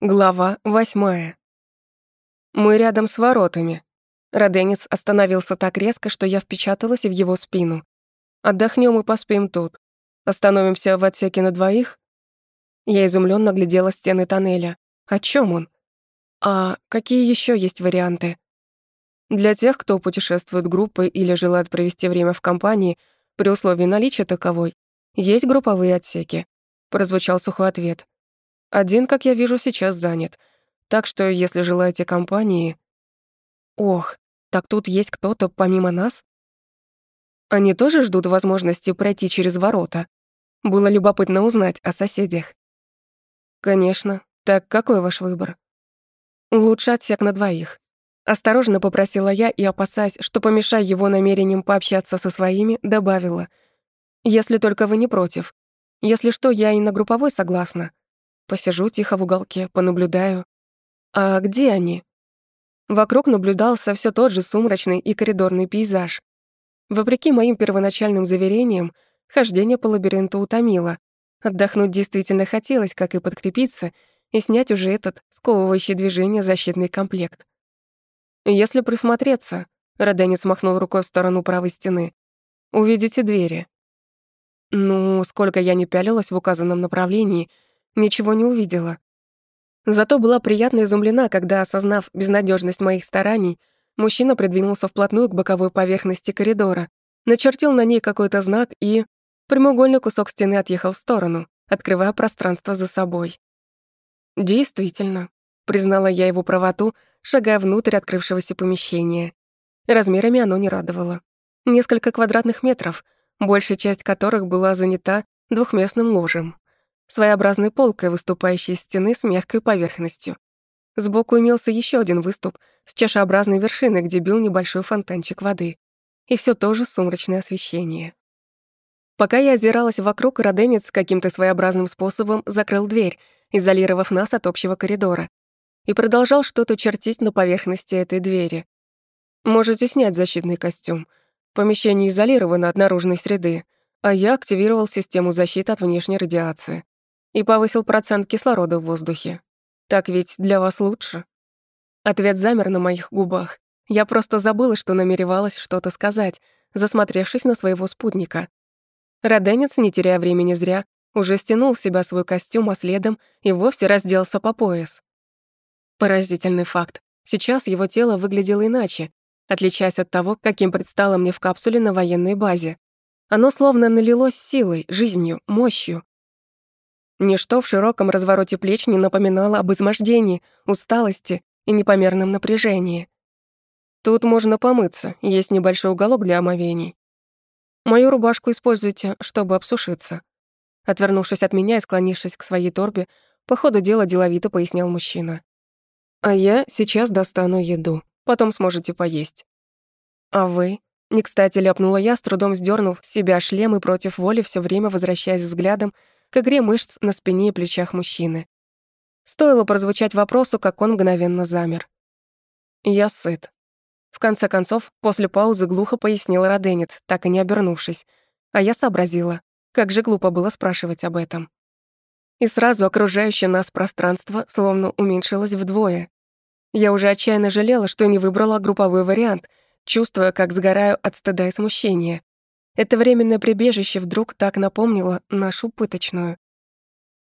Глава восьмая. Мы рядом с воротами. Роденец остановился так резко, что я впечаталась в его спину. Отдохнем и поспим тут. Остановимся в отсеке на двоих? Я изумленно глядела стены тоннеля. О чем он? А какие еще есть варианты? Для тех, кто путешествует группой или желает провести время в компании, при условии наличия таковой, есть групповые отсеки. Прозвучал сухой ответ. Один, как я вижу, сейчас занят. Так что, если желаете компании... Ох, так тут есть кто-то помимо нас? Они тоже ждут возможности пройти через ворота. Было любопытно узнать о соседях. Конечно. Так какой ваш выбор? Лучше отсек на двоих. Осторожно попросила я и, опасаясь, что помешаю его намерениям пообщаться со своими, добавила. Если только вы не против. Если что, я и на групповой согласна. Посижу тихо в уголке, понаблюдаю. А где они? Вокруг наблюдался все тот же сумрачный и коридорный пейзаж. Вопреки моим первоначальным заверениям, хождение по лабиринту утомило. Отдохнуть действительно хотелось, как и подкрепиться, и снять уже этот сковывающий движение защитный комплект. Если присмотреться, Роденец махнул рукой в сторону правой стены, увидите двери. Ну, сколько я не пялилась в указанном направлении — ничего не увидела. Зато была приятно изумлена, когда, осознав безнадежность моих стараний, мужчина придвинулся вплотную к боковой поверхности коридора, начертил на ней какой-то знак и... Прямоугольный кусок стены отъехал в сторону, открывая пространство за собой. «Действительно», — признала я его правоту, шагая внутрь открывшегося помещения. Размерами оно не радовало. Несколько квадратных метров, большая часть которых была занята двухместным ложем своеобразной полкой, выступающей из стены с мягкой поверхностью. Сбоку имелся еще один выступ с чашеобразной вершиной, где бил небольшой фонтанчик воды. И все то же сумрачное освещение. Пока я озиралась вокруг, Роденец каким-то своеобразным способом закрыл дверь, изолировав нас от общего коридора, и продолжал что-то чертить на поверхности этой двери. «Можете снять защитный костюм. Помещение изолировано от наружной среды, а я активировал систему защиты от внешней радиации и повысил процент кислорода в воздухе. Так ведь для вас лучше?» Ответ замер на моих губах. Я просто забыла, что намеревалась что-то сказать, засмотревшись на своего спутника. Роденец, не теряя времени зря, уже стянул с себя свой костюм, а следом и вовсе разделся по пояс. Поразительный факт. Сейчас его тело выглядело иначе, отличаясь от того, каким предстало мне в капсуле на военной базе. Оно словно налилось силой, жизнью, мощью. Ничто в широком развороте плеч не напоминало об измождении, усталости и непомерном напряжении. Тут можно помыться, есть небольшой уголок для омовений. Мою рубашку используйте, чтобы обсушиться. Отвернувшись от меня и склонившись к своей торбе, по ходу дела деловито пояснял мужчина. А я сейчас достану еду, потом сможете поесть. А вы? Не кстати ляпнула я, с трудом сдернув себя шлем и против воли все время возвращаясь взглядом к игре мышц на спине и плечах мужчины. Стоило прозвучать вопросу, как он мгновенно замер. «Я сыт». В конце концов, после паузы глухо пояснил Роденец, так и не обернувшись. А я сообразила, как же глупо было спрашивать об этом. И сразу окружающее нас пространство словно уменьшилось вдвое. Я уже отчаянно жалела, что не выбрала групповой вариант, чувствуя, как сгораю от стыда и смущения. Это временное прибежище вдруг так напомнило нашу пыточную.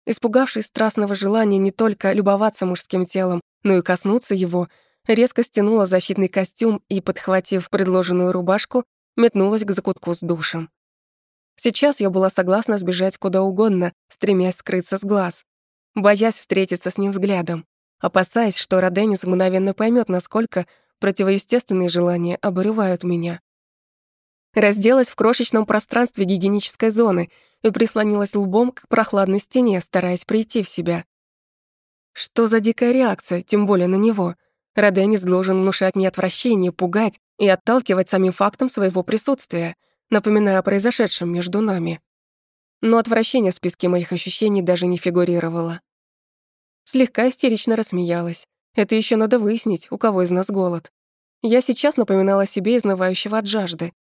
Испугавшись страстного желания не только любоваться мужским телом, но и коснуться его, резко стянула защитный костюм и, подхватив предложенную рубашку, метнулась к закутку с душем. Сейчас я была согласна сбежать куда угодно, стремясь скрыться с глаз, боясь встретиться с ним взглядом, опасаясь, что Роденис мгновенно поймет, насколько противоестественные желания обуревают меня разделась в крошечном пространстве гигиенической зоны и прислонилась лбом к прохладной стене, стараясь прийти в себя. Что за дикая реакция, тем более на него? Роденис должен внушать мне отвращение, пугать и отталкивать самим фактом своего присутствия, напоминая о произошедшем между нами. Но отвращение в списке моих ощущений даже не фигурировало. Слегка истерично рассмеялась. Это еще надо выяснить, у кого из нас голод. Я сейчас напоминала себе изнывающего от жажды,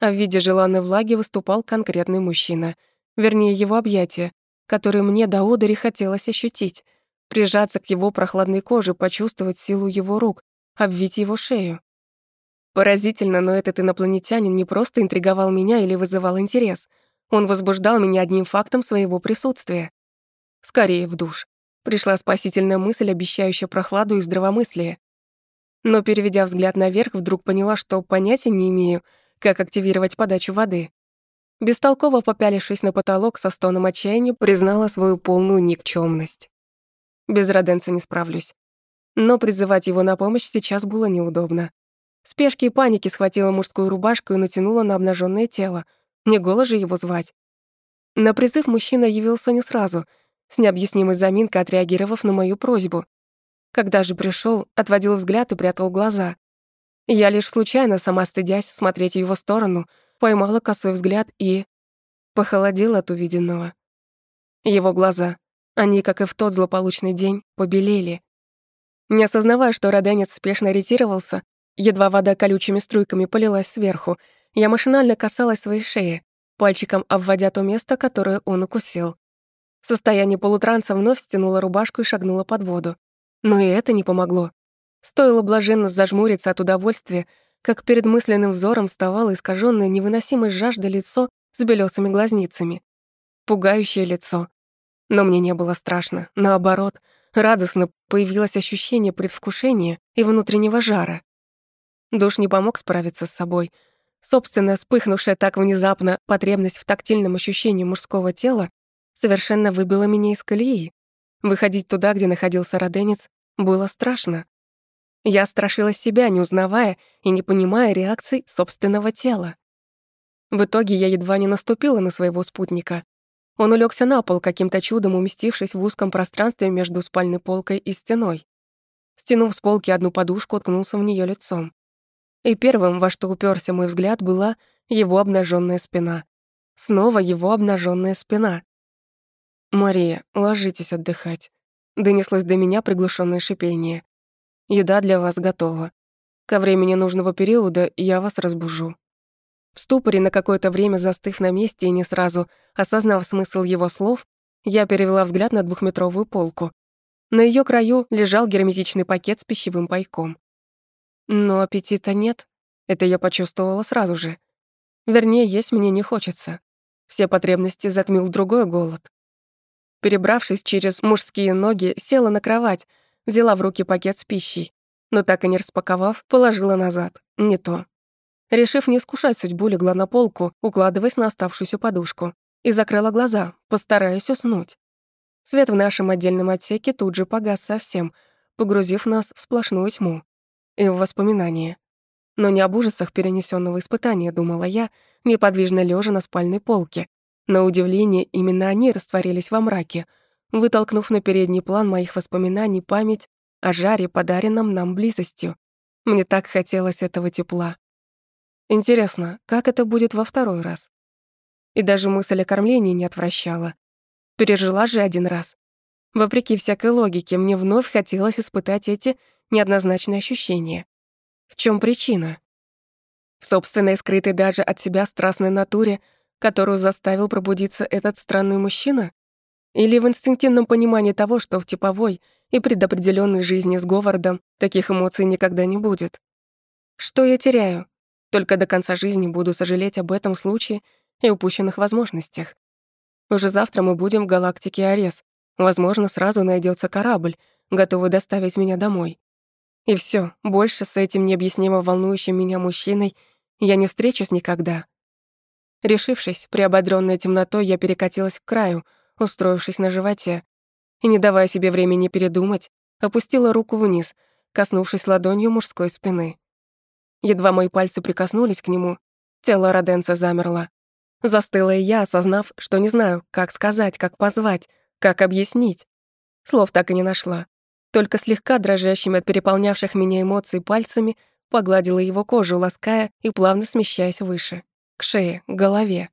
а в виде желанной влаги выступал конкретный мужчина, вернее, его объятия, которые мне до одури хотелось ощутить. прижаться к его прохладной коже, почувствовать силу его рук, обвить его шею. Поразительно, но этот инопланетянин не просто интриговал меня или вызывал интерес. Он возбуждал меня одним фактом своего присутствия. Скорее в душ. Пришла спасительная мысль, обещающая прохладу и здравомыслие. Но, переведя взгляд наверх, вдруг поняла, что понятия не имею, как активировать подачу воды. Бестолково попялившись на потолок со стоном отчаяния, признала свою полную никчемность. Без Роденца не справлюсь. Но призывать его на помощь сейчас было неудобно. В спешке и панике схватила мужскую рубашку и натянула на обнаженное тело. Не голо же его звать. На призыв мужчина явился не сразу, с необъяснимой заминкой отреагировав на мою просьбу. Когда же пришел, отводил взгляд и прятал глаза. Я лишь случайно, сама стыдясь смотреть в его сторону, поймала косой взгляд и... похолодела от увиденного. Его глаза, они, как и в тот злополучный день, побелели. Не осознавая, что Роденец спешно ретировался, едва вода колючими струйками полилась сверху, я машинально касалась своей шеи, пальчиком обводя то место, которое он укусил. В состоянии полутранса вновь стянула рубашку и шагнула под воду. Но и это не помогло. Стоило блаженно зажмуриться от удовольствия, как перед мысленным взором вставало искаженное невыносимой жаждой лицо с белесыми глазницами. Пугающее лицо. Но мне не было страшно. Наоборот, радостно появилось ощущение предвкушения и внутреннего жара. Душ не помог справиться с собой. Собственно, вспыхнувшая так внезапно потребность в тактильном ощущении мужского тела совершенно выбила меня из колеи. Выходить туда, где находился роденец, было страшно. Я страшила себя, не узнавая и не понимая реакций собственного тела. В итоге я едва не наступила на своего спутника. Он улегся на пол, каким-то чудом уместившись в узком пространстве между спальной полкой и стеной. Стянув с полки одну подушку, уткнулся в нее лицом. И первым, во что уперся мой взгляд, была его обнаженная спина. Снова его обнаженная спина. «Мария, ложитесь отдыхать», — донеслось до меня приглушенное шипение. «Еда для вас готова. Ко времени нужного периода я вас разбужу». В ступоре на какое-то время застыв на месте и не сразу, осознав смысл его слов, я перевела взгляд на двухметровую полку. На ее краю лежал герметичный пакет с пищевым пайком. Но аппетита нет. Это я почувствовала сразу же. Вернее, есть мне не хочется. Все потребности затмил другой голод. Перебравшись через мужские ноги, села на кровать, взяла в руки пакет с пищей, но так и не распаковав, положила назад. Не то. Решив не искушать судьбу, легла на полку, укладываясь на оставшуюся подушку, и закрыла глаза, постараясь уснуть. Свет в нашем отдельном отсеке тут же погас совсем, погрузив нас в сплошную тьму и в воспоминания. Но не об ужасах перенесенного испытания, думала я, неподвижно лежа на спальной полке, на удивление, именно они растворились во мраке, вытолкнув на передний план моих воспоминаний память о жаре, подаренном нам близостью. Мне так хотелось этого тепла. Интересно, как это будет во второй раз? И даже мысль о кормлении не отвращала. Пережила же один раз. Вопреки всякой логике, мне вновь хотелось испытать эти неоднозначные ощущения. В чем причина? В собственной скрытой даже от себя страстной натуре — которую заставил пробудиться этот странный мужчина? Или в инстинктивном понимании того, что в типовой и предопределенной жизни с Говардом таких эмоций никогда не будет? Что я теряю? Только до конца жизни буду сожалеть об этом случае и упущенных возможностях. Уже завтра мы будем в галактике Арес. Возможно, сразу найдется корабль, готовый доставить меня домой. И все, больше с этим необъяснимо волнующим меня мужчиной я не встречусь никогда. Решившись, приободрённая темнотой, я перекатилась к краю, устроившись на животе, и, не давая себе времени передумать, опустила руку вниз, коснувшись ладонью мужской спины. Едва мои пальцы прикоснулись к нему, тело Роденца замерло. Застыла и я, осознав, что не знаю, как сказать, как позвать, как объяснить. Слов так и не нашла. Только слегка дрожащими от переполнявших меня эмоций пальцами погладила его кожу, лаская и плавно смещаясь выше к шее, к голове,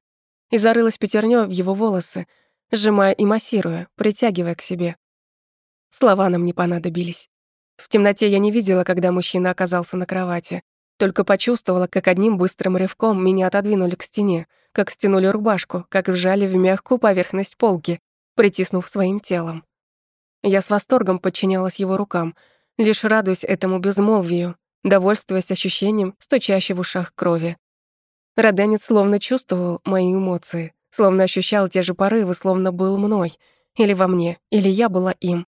и зарылась пятернёй в его волосы, сжимая и массируя, притягивая к себе. Слова нам не понадобились. В темноте я не видела, когда мужчина оказался на кровати, только почувствовала, как одним быстрым рывком меня отодвинули к стене, как стянули рубашку, как вжали в мягкую поверхность полки, притиснув своим телом. Я с восторгом подчинялась его рукам, лишь радуясь этому безмолвию, довольствуясь ощущением стучащей в ушах крови. Роденец словно чувствовал мои эмоции, словно ощущал те же порывы, словно был мной, или во мне, или я была им.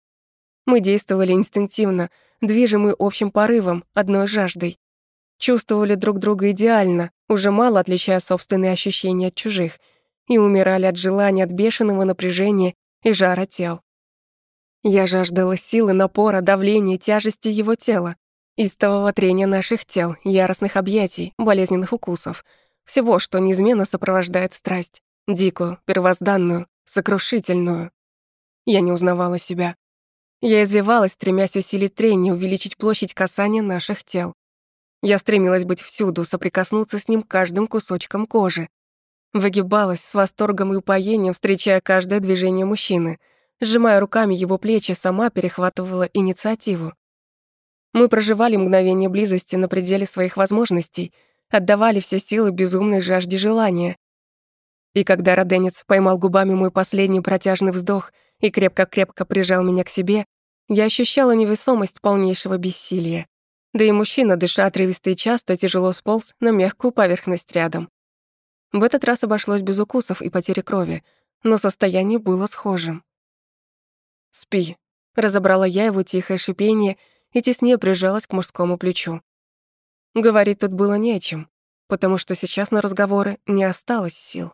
Мы действовали инстинктивно, движимые общим порывом, одной жаждой. Чувствовали друг друга идеально, уже мало отличая собственные ощущения от чужих, и умирали от желания, от бешеного напряжения и жара тел. Я жаждала силы, напора, давления, тяжести его тела, истового трения наших тел, яростных объятий, болезненных укусов, всего, что неизменно сопровождает страсть, дикую, первозданную, сокрушительную. Я не узнавала себя. Я извивалась, стремясь усилить трение, увеличить площадь касания наших тел. Я стремилась быть всюду, соприкоснуться с ним каждым кусочком кожи. Выгибалась с восторгом и упоением, встречая каждое движение мужчины. Сжимая руками его плечи, сама перехватывала инициативу. Мы проживали мгновение близости на пределе своих возможностей, отдавали все силы безумной жажде желания. И когда Роденец поймал губами мой последний протяжный вздох и крепко-крепко прижал меня к себе, я ощущала невесомость полнейшего бессилия. Да и мужчина, дыша отрывисто и часто, тяжело сполз на мягкую поверхность рядом. В этот раз обошлось без укусов и потери крови, но состояние было схожим. «Спи», — разобрала я его тихое шипение и теснее прижалась к мужскому плечу. Говорить тут было не о чем, потому что сейчас на разговоры не осталось сил.